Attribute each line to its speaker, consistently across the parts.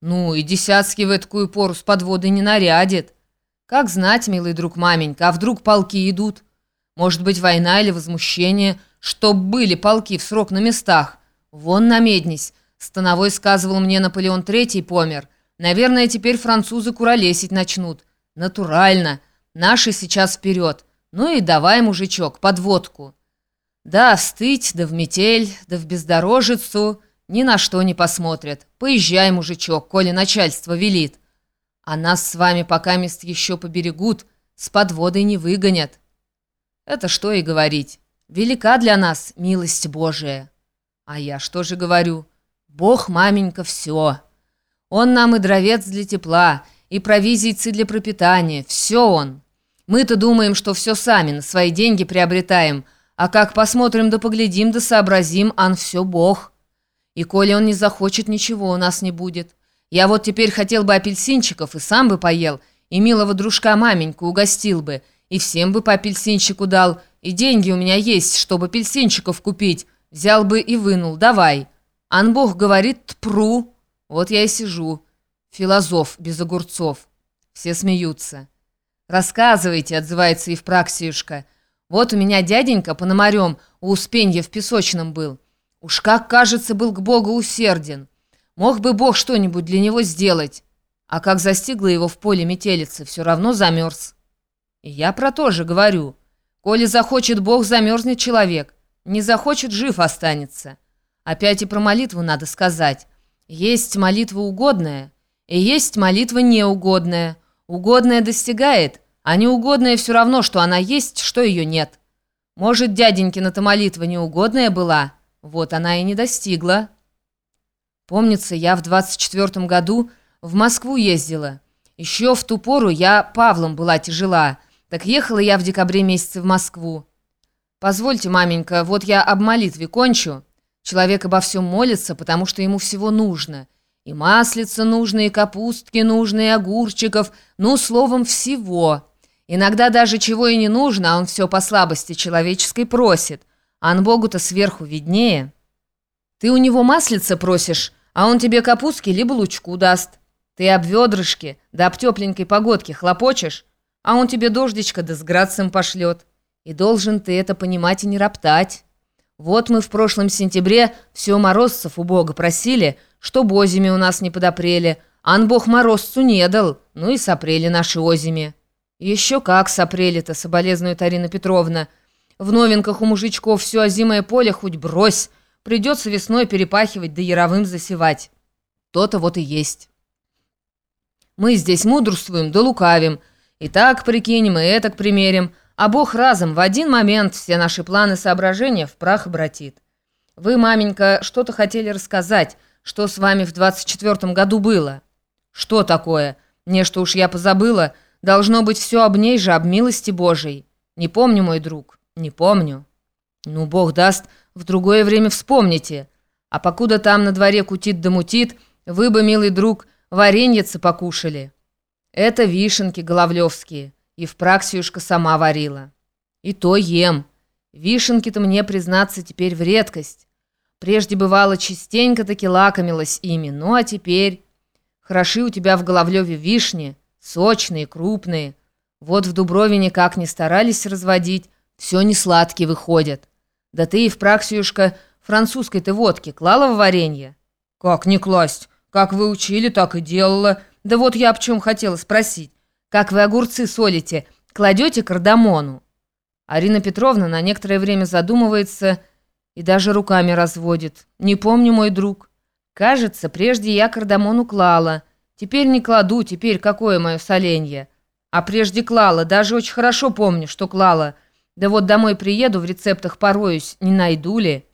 Speaker 1: Ну, и десятский в такую пору с подводой не нарядит. Как знать, милый друг маменька, а вдруг полки идут? Может быть, война или возмущение, чтоб были полки в срок на местах. Вон намеднись. Становой сказывал мне, Наполеон Третий помер. Наверное, теперь французы куролесить начнут. Натурально. Наши сейчас вперед. Ну и давай, мужичок, подводку. Да, стыть, да в метель, да в бездорожицу ни на что не посмотрят. Поезжай, мужичок, коли начальство велит. А нас с вами пока мест еще поберегут, с подводой не выгонят. Это что и говорить. Велика для нас милость Божия. А я что же говорю? Бог, маменька, все. Он нам и дровец для тепла, и провизийцы для пропитания. Все он. Мы-то думаем, что все сами на свои деньги приобретаем, а как посмотрим да поглядим да сообразим, ан все Бог. И коли он не захочет, ничего у нас не будет. Я вот теперь хотел бы апельсинчиков и сам бы поел, и милого дружка маменьку угостил бы, и всем бы по апельсинчику дал, и деньги у меня есть, чтобы апельсинчиков купить. Взял бы и вынул, давай. Анбог говорит «тпру». Вот я и сижу. Философ без огурцов. Все смеются. «Рассказывайте», — отзывается Евпраксиюшка. «Вот у меня дяденька Пономарем у Успенья в Песочном был». Уж как, кажется, был к Богу усерден. Мог бы Бог что-нибудь для него сделать. А как застигла его в поле метелица, все равно замерз. И я про то же говорю. Коли захочет Бог, замерзнет человек. Не захочет, жив останется. Опять и про молитву надо сказать. Есть молитва угодная, и есть молитва неугодная. Угодная достигает, а неугодная все равно, что она есть, что ее нет. Может, дяденькина-то молитва неугодная была?» Вот она и не достигла. Помнится, я в 24 году в Москву ездила. Еще в ту пору я Павлом была тяжела. Так ехала я в декабре месяце в Москву. Позвольте, маменька, вот я об молитве кончу. Человек обо всем молится, потому что ему всего нужно. И маслица нужно, и капустки нужно, и огурчиков, ну, словом, всего. Иногда даже чего и не нужно, а он все по слабости человеческой просит. Ан Богу-то сверху виднее. Ты у него маслица просишь, а он тебе капустки либо лучку даст. Ты об ведрышке, да об тепленькой погодке хлопочешь, а он тебе дождичка да с градцем пошлет. И должен ты это понимать и не роптать. Вот мы в прошлом сентябре все морозцев у Бога просили, что озими у нас не подопрели, ан Бог морозцу не дал, ну и сопрели наши озими. Еще как сопрели-то, соболезнует Арина Петровна, — в новинках у мужичков все озимое поле хоть брось. Придется весной перепахивать да яровым засевать. То-то вот и есть. Мы здесь мудрствуем да лукавим. И так прикинем, и этак примерим. А Бог разом в один момент все наши планы соображения в прах обратит. Вы, маменька, что-то хотели рассказать, что с вами в 24 году было. Что такое? Не что уж я позабыла. Должно быть все об ней же, об милости Божией. Не помню, мой друг. «Не помню». «Ну, бог даст, в другое время вспомните. А покуда там на дворе кутит да мутит, вы бы, милый друг, вареньицы покушали. Это вишенки головлевские, и в праксиюшка сама варила. И то ем. Вишенки-то мне, признаться, теперь в редкость. Прежде бывало частенько-таки лакомилась ими, ну а теперь... Хороши у тебя в Головлеве вишни, сочные, крупные. Вот в Дубровине как ни старались разводить, все несладкие выходят. Да ты и в праксиюшка французской-то водки клала в варенье? Как не класть? Как вы учили, так и делала. Да вот я об чем хотела спросить. Как вы огурцы солите, кладете кардамону? Арина Петровна на некоторое время задумывается и даже руками разводит. Не помню, мой друг. Кажется, прежде я кардамону клала. Теперь не кладу, теперь какое мое соленье. А прежде клала, даже очень хорошо помню, что клала – да вот домой приеду, в рецептах пороюсь, не найду ли.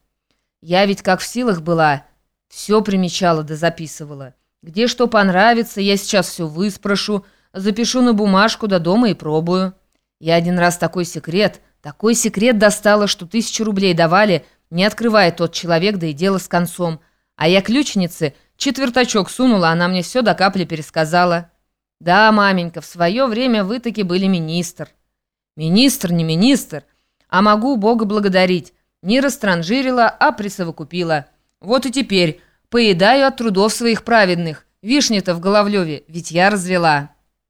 Speaker 1: Я ведь как в силах была, все примечала да записывала. Где что понравится, я сейчас все выспрошу, запишу на бумажку до дома и пробую. Я один раз такой секрет, такой секрет достала, что тысячу рублей давали, не открывая тот человек, да и дело с концом. А я ключнице четвертачок сунула, она мне все до капли пересказала. Да, маменька, в свое время вы таки были министр. Министр, не министр, а могу Бога благодарить. Не растранжирила, а присовокупила. Вот и теперь поедаю от трудов своих праведных. Вишня-то в Головлеве ведь я развела».